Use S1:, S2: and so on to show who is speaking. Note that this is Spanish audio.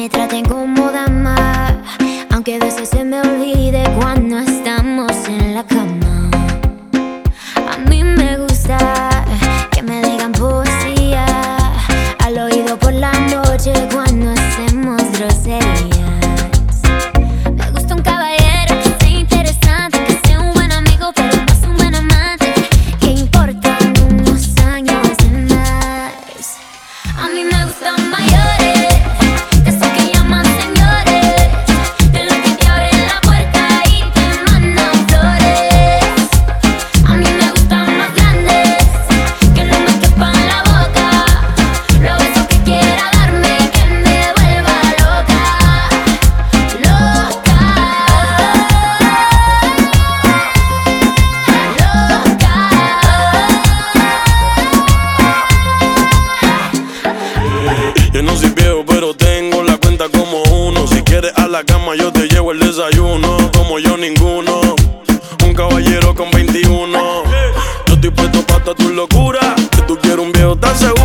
S1: me traten como dama, aunque a veces se me olvide cuando estamos en la cama. A mí me gusta que me digan poesía al oído por la noche cuando hacemos groserías. Me gusta un caballero que sea interesante, que sea un buen amigo, pero más un buen amante. Que importan unos años de más. A mí me gustan mayores, No
S2: soy viejo, pero tengo la cuenta como uno. Si quieres a la cama, yo te llevo el desayuno. Como yo, ninguno. Un caballero con 21. Yo estoy puesto para tu locura. Si tú quieres un viejo, tan seguro